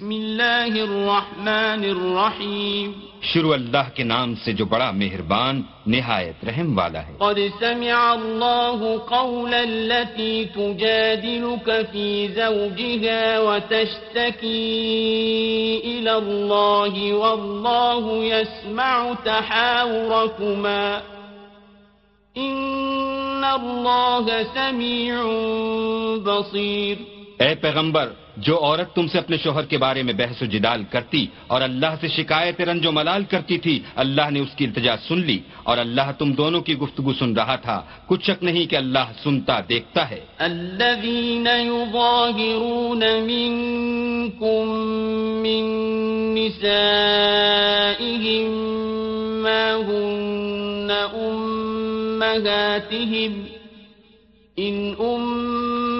بسم الله الرحمن الرحيم شروع اللہ کے نام سے جو بڑا مہربان نہایت رحم والا ہے۔ قد سمع الله قول التي تجادلك في زوجها وتشتكي إلى الله والله يسمع تحاوركما۔ إن الله سميع بصير۔ اے پیغمبر جو عورت تم سے اپنے شوہر کے بارے میں بحث و جدال کرتی اور اللہ سے شکایت رنج و ملال کرتی تھی، اللہ نے اس کی التجا سن لی اور اللہ تم دونوں کی گفتگو سن رہا تھا۔ کچھ شک نہیں کہ اللہ سنتا دیکھتا ہے۔ الذين يظاهرون منكم من نسائهم ما هن أمهاتهم إن أمهاتهم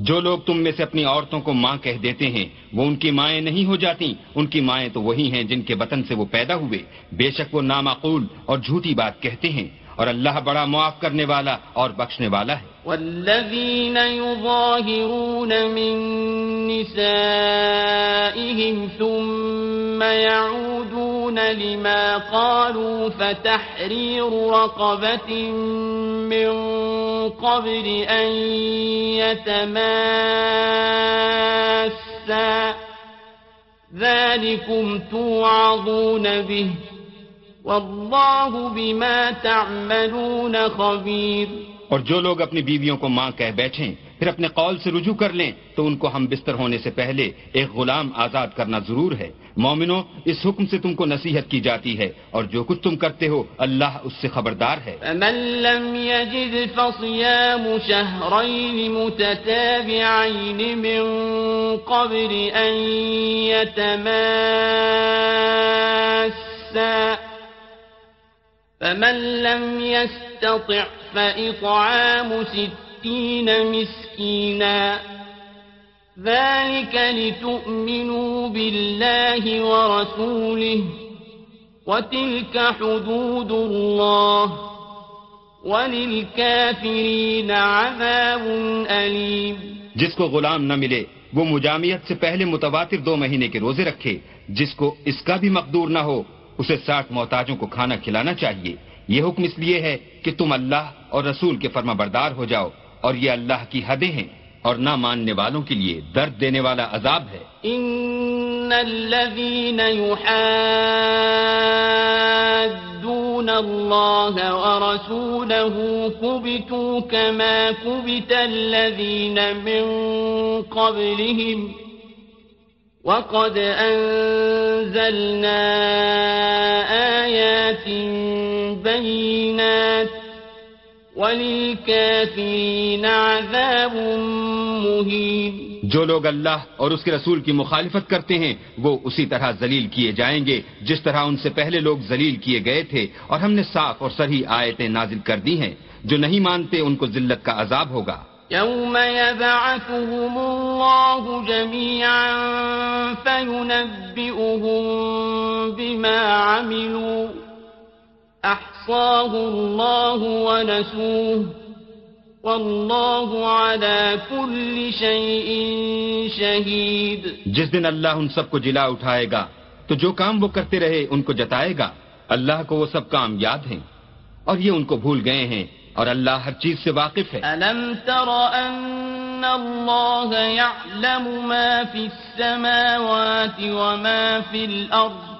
جو لوگ تم میں سے اپنی عورتوں کو ماں کہہ دیتے ہیں، وہ ان کی مائیں نہیں ہو جاتی۔ ان کی مائیں تو وہی ہیں جن کے وطن سے وہ پیدا ہوئے۔ بے شک وہ نامعقول اور جھوٹی بات کہتے ہیں۔ اور اللہ بڑا معاف کرنے والا اور بخشنے والا ہے۔ والذين يظاهرون من نسائهم ثم يعودون لما قالوا فتحرير رقبة من قبل أن يتماسا. ذلكم توعظون به. والله بما تعملون خبير. اور جو لوگ اپنی بیویوں کو ماں کہہ بیٹھیں پھر اپنے قول سے رجوع کر لیں تو ان کو ہم بستر ہونے سے پہلے ایک غلام آزاد کرنا ضرور ہے۔ مومنو، اس حکم سے تم کو نصیحت کی جاتی ہے اور جو کچھ تم کرتے ہو، اللہ اس سے خبردار ہے۔ فمن لم يجد فصيام شهرين متتابعين من قبل أن يتماسا. فمن لم يستطع، فإطعام ستين مسكينا. ذلك لتؤمنوا بالله ورسوله وتلك حدود الله وللكافرين عذاب أليم. جس کو غلام نہ ملے، وہ مجامعت سے پہلے متواتر دو مہینے کے روزے رکھے۔ جس کو اس کا بھی مقدور نہ ہو، اسے ساٹھ محتاجوں کو کھانا کھلانا چاہیے۔ یہ حکم اس لیے ہے کہ تم اللہ اور رسول کے فرما بردار ہو جاؤ۔ اور یہ اللہ کی حدیں ہیں اور نہ ماننے والوں کے لیے درد دینے والا عذاب ہے۔ إن الذين يحادون الله ورسوله كبتوا كما كبت الذين من قبلهم وقد أنزلنا آيات بينات وللكافرين عذاب مهين. جو لوگ اللہ اور اس کے رسول کی مخالفت کرتے ہیں وہ اسی طرح ذلیل کیے جائیں گے جس طرح ان سے پہلے لوگ ذلیل کیے گئے تھے اور ہم نے صاف اور صحیح آیتیں نازل کر دی ہیں جو نہیں مانتے ان کو ذلت کا عذاب ہوگا۔ يوم يبعثهم الله جميعا فينبئهم بما عملوا۔ أحصاه الله ونسوه والله على كل شيء شهيد. جس دن اللہ ان سب کو جلا اٹھائے گا تو جو کام وہ کرتے رہے ان کو جتائے گا۔ اللہ کو وہ سب کام یاد ہیں۔ اور یہ ان کو بھول گئے ہیں اور اللہ ہر چیز سے واقف ہے۔ ألم تر أن الله يعلم ما في السماوات وما في الأرض؟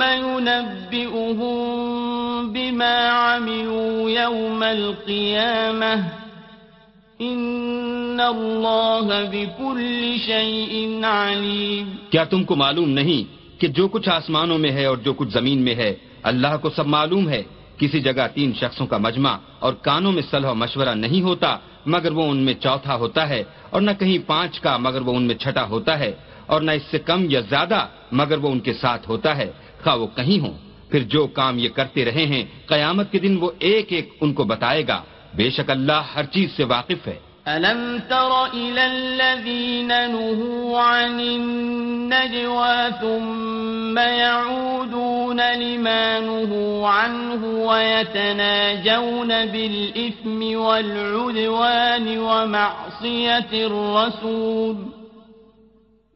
ثم ينبئهم بما عملوا يوم القيامة. إن الله بكل شيء عليم. کیا تم کو معلوم نہیں کہ جو کچھ آسمانوں میں ہے اور جو کچھ زمین میں ہے، اللہ کو سب معلوم ہے؟ کسی جگہ تین شخصوں کا مجمع اور کانوں میں صلح و مشورہ نہیں ہوتا، مگر وہ ان میں چوتھا ہوتا ہے، اور نہ کہیں پانچ کا، مگر وہ ان میں چھٹا ہوتا ہے۔ اور نہ اس سے کم یا زیادہ، مگر وہ ان کے ساتھ ہوتا ہے۔ خواہ وہ کہیں ہوں۔ پھر جو کام یہ کرتے رہے ہیں، قیامت کے دن وہ ایک ایک ان کو بتائے گا۔ بے شک اللہ ہر چیز سے واقف ہے۔ ألم تر إلى الذين نهوا عن النجوى ثم يعودون لما نهوا عنه ويتناجون بالإثم والعدوان ومعصية الرسول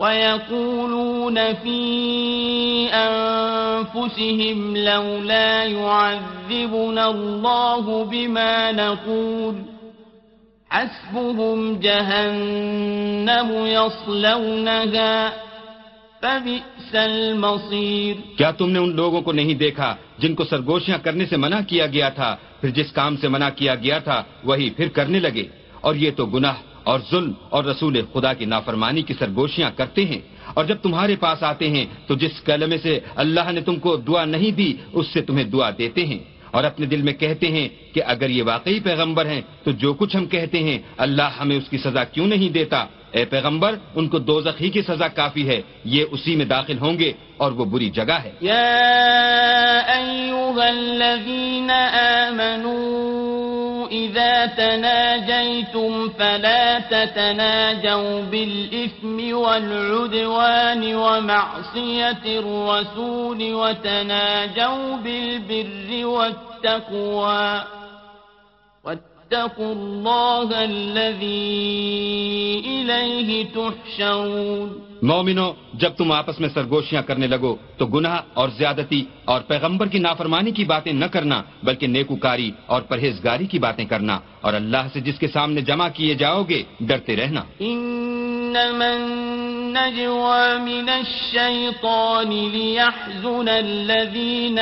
ويقولون في أنفسهم لولا يعذبنا الله بما نقول حسبهم جهنم يصلونها فبئس المصير کیا تم نے ان لوگوں کو نہیں دیکھا جن کو سرگوشیاں کرنے سے منع کیا گیا تھا پھر جس کام سے منع کیا گیا تھا وہی پھر کرنے لگے اور یہ تو گناہ اور ظلم اور رسول خدا کی نافرمانی کی سرگوشیاں کرتے ہیں۔ اور جب تمہارے پاس آتے ہیں، تو جس کلمے سے اللہ نے تم کو دعا نہیں دی، اس سے تمہیں دعا دیتے ہیں۔ اور اپنے دل میں کہتے ہیں کہ اگر یہ واقعی پیغمبر ہیں، تو جو کچھ ہم کہتے ہیں، اللہ ہمیں اس کی سزا کیوں نہیں دیتا؟ اے پیغمبر، ان کو دو ہی کی سزا کافی ہے، یہ اسی میں داخل ہوں گے اور وہ بری جگہ ہے۔ إذا تناجيتم فلا تتناجوا بالإثم والعدوان ومعصية الرسول وتناجوا بالبر والتقوى. واتقوا الله الذي إليه تحشرون. مومنو، جب تم آپس میں سرگوشیاں کرنے لگو، تو گناہ اور زیادتی اور پیغمبر کی نافرمانی کی باتیں نہ کرنا، بلکہ نیکوکاری اور پرہیزگاری کی باتیں کرنا۔ اور اللہ سے جس کے سامنے جمع کیے جاؤ گے، ڈرتے رہنا۔ من الشيطان ليحزن الذين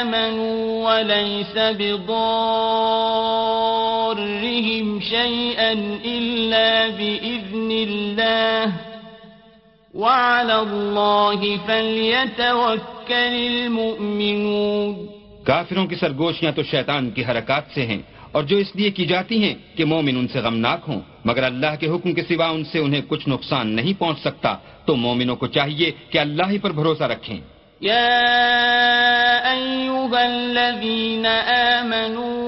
آمنوا وليس بضارهم شيئا إلا بإذن الله. وعلى الله فليتوكل المؤمنون. کافروں کی سرگوشیاں تو شیطان کی حرکات سے ہیں اور جو اس لیے کی جاتی ہیں کہ مومن ان سے غمناک ہوں مگر اللہ کے حکم کے سوا ان سے انہیں کچھ نقصان نہیں پہنچ سکتا تو مومنوں کو چاہیے کہ اللہ ہی پر بھروسہ رکھیں۔ یا ایوہا الذین آمنوا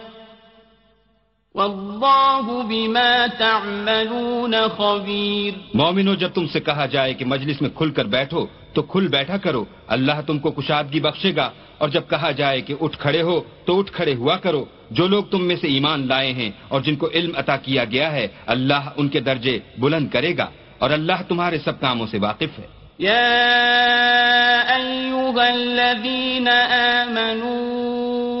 واللہ بما تعملون خبیر۔ مومنو جب تم سے کہا جائے کہ مجلس میں کھل کر بیٹھو تو کھل بیٹھا کرو۔ اللہ تم کو کشادگی بخشے گا۔ اور جب کہا جائے کہ اٹھ کھڑے ہو تو اٹھ کھڑے ہوا کرو۔ جو لوگ تم میں سے ایمان لائے ہیں اور جن کو علم عطا کیا گیا ہے اللہ ان کے درجے بلند کرے گا۔ اور اللہ تمہارے سب کاموں سے واقف ہے۔ یا ایوہا الذین آمنوا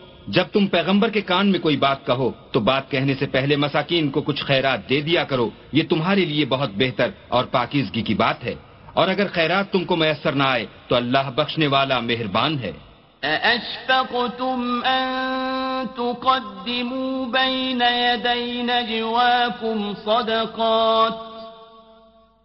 جب تم پیغمبر کے کان میں کوئی بات کہو، تو بات کہنے سے پہلے مساکین کو کچھ خیرات دے دیا کرو۔ یہ تمہارے لیے بہت بہتر اور پاکیزگی کی بات ہے۔ اور اگر خیرات تم کو میسر نہ آئے، تو اللہ بخشنے والا مہربان ہے۔ أَأَشْفَقْتُمْ أَن تقدموا بين يدي نجواكم صدقات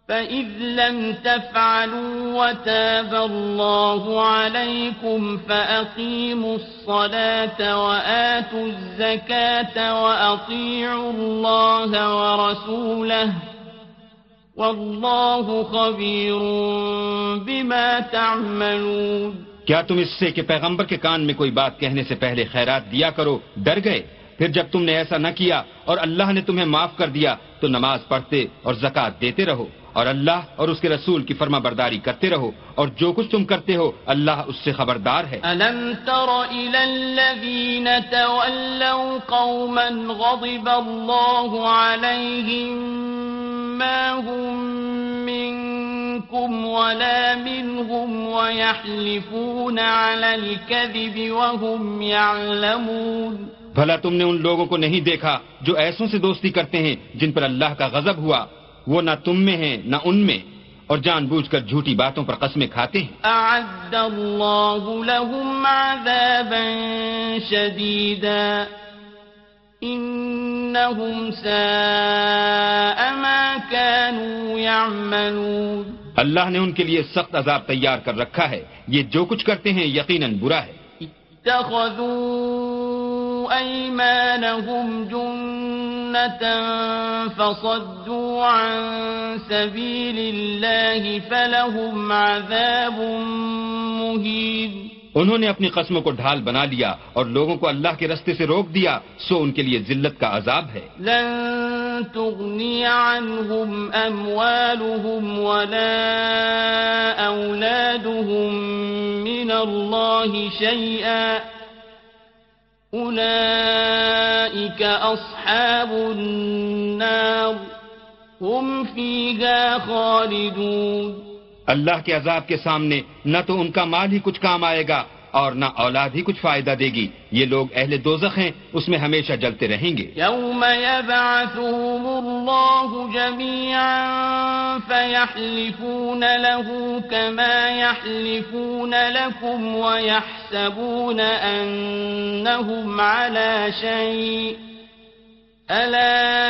فإذ لم تفعلوا وتاب الله عليكم فأقيموا الصلاة وآتوا الزكاة وأطيعوا الله ورسوله والله خبير بما تعملون. کیا تم اس سے کہ پیغمبر کے کان میں کوئی بات کہنے سے پہلے خیرات دیا کرو، ڈر گئے؟ پھر جب تم نے ایسا نہ کیا اور اللہ نے تمہیں معاف کر دیا تو نماز پڑھتے اور زکوٰۃ دیتے رہو۔ اور اللہ اور اس کے رسول کی فرما برداری کرتے رہو اور جو کچھ تم کرتے ہو اللہ اس سے خبردار ہے۔ ألم تر إلى الذين تولوا قوما غضب الله عليهم ما هم منكم ولا منهم ويحلفون على الكذب وهم يعلمون۔ بھلا تم نے ان لوگوں کو نہیں دیکھا جو ایسوں سے دوستی کرتے ہیں جن پر اللہ کا غضب ہوا۔ وہ نہ تم میں ہیں نہ ان میں۔ اور جان بوجھ کر جھوٹی باتوں پر قسمیں کھاتے ہیں۔ أعد الله لهم عذابا شديدا. إنهم ساء ما كانوا يعملون. اللہ نے ان کے لیے سخت عذاب تیار کر رکھا ہے۔ یہ جو کچھ کرتے ہیں یقیناً برا ہے۔ اتخذوا أيمانهم فصدوا عن سبيل الله فلهم عذاب مهين. انہوں نے اپنی قسموں کو ڈھال بنا لیا اور لوگوں کو اللہ کے رستے سے روک دیا سو ان کے لیے ذلت کا عذاب ہے۔ لن تغني عنهم أموالهم ولا أولادهم من الله شيئا. أولئك أصحاب النار. هم فيها خالدون. اللہ کے عذاب کے سامنے نہ تو ان کا مال ہی کچھ کام آئے گا اور نہ اولاد ہی کچھ فائدہ دے گی۔ یہ لوگ اہل دوزخ ہیں، اس میں ہمیشہ جلتے رہیں گے۔ يوم يبعثهم الله جميعا فيحلفون له كما يحلفون لكم ويحسبون أنهم على شيء ألا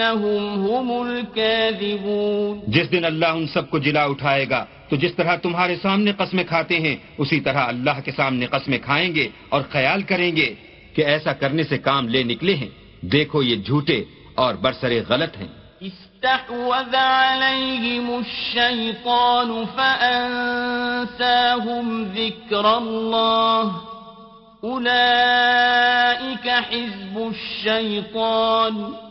إنهم هم الكاذبون جس دن اللہ ان سب کو جلا اٹھائے گا تو جس طرح تمہارے سامنے قسمیں کھاتے ہیں اسی طرح اللہ کے سامنے قسمیں کھائیں گے اور خیال کریں گے کہ ایسا کرنے سے کام لے نکلے ہیں۔ دیکھو یہ جھوٹے اور برسرے غلط ہیں۔ استحوذ عليهم الشيطان فأنساهم ذكر الله أولئك حزب الشيطان.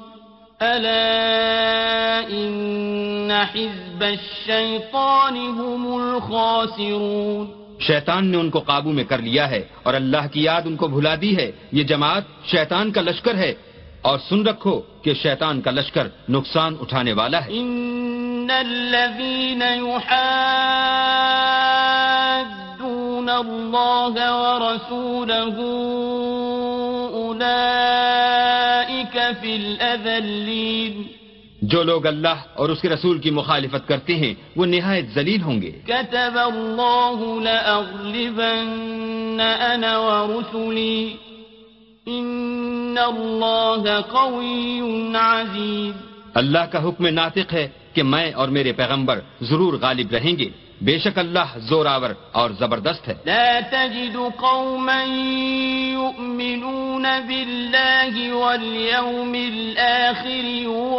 ألا إن حزب الشيطان هم الخاسرون شیطان نے ان کو قابو میں کر لیا ہے اور اللہ کی یاد ان کو بھلا دی ہے۔ یہ جماعت شیطان کا لشکر ہے۔ اور سن رکھو کہ شیطان کا لشکر نقصان اٹھانے والا ہے۔ إن الذين يحادون الله ورسوله أولئك في الأذلين جو لوگ اللہ اور اس کے رسول کی مخالفت کرتے ہیں وہ نہایت ذلیل ہوں گے۔ كتب الله لأغلبن أنا ورسلي إن الله قوي عزيز اللہ کا حکم ناطق ہے کہ میں اور میرے پیغمبر ضرور غالب رہیں گے۔ بے شک اللہ زوراور اور زبردست ہے۔ لا تجد قوما يؤمنون بالله واليوم الآخر يوادون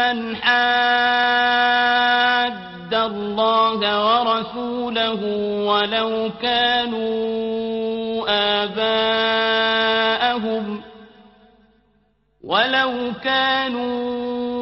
من حاد الله ورسوله ولو كانوا آباءهم ولو كانوا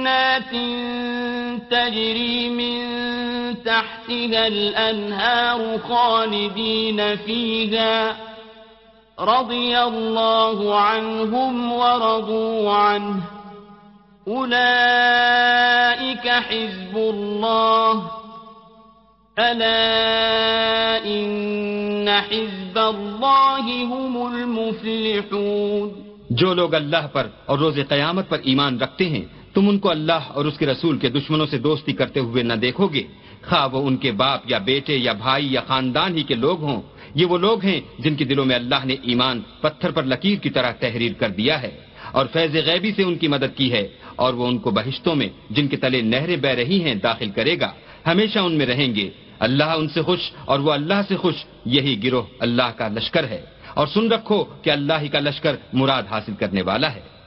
جنات تجري من تحتها الأنهار خالدين فيها. رضي الله عنهم ورضوا عنه. أولئك حزب الله. ألا إن حزب الله هم المفلحون. جو لوگ اللہ پر اور روز قیامت پر ایمان رکھتے ہیں تم ان کو اللہ اور اس کے رسول کے دشمنوں سے دوستی کرتے ہوئے نہ دیکھو گے۔ خواہ وہ ان کے باپ یا بیٹے یا بھائی یا خاندان ہی کے لوگ ہوں۔ یہ وہ لوگ ہیں جن کے دلوں میں اللہ نے ایمان پتھر پر لکیر کی طرح تحریر کر دیا ہے۔ اور فیض غیبی سے ان کی مدد کی ہے۔ اور وہ ان کو بہشتوں میں جن کے تلے نہریں بہ رہی ہیں داخل کرے گا۔ ہمیشہ ان میں رہیں گے۔ اللہ ان سے خوش اور وہ اللہ سے خوش۔ یہی گروہ اللہ کا لشکر ہے۔ اور سن رکھو کہ اللہ ہی کا لشکر مراد حاصل کرنے والا ہے۔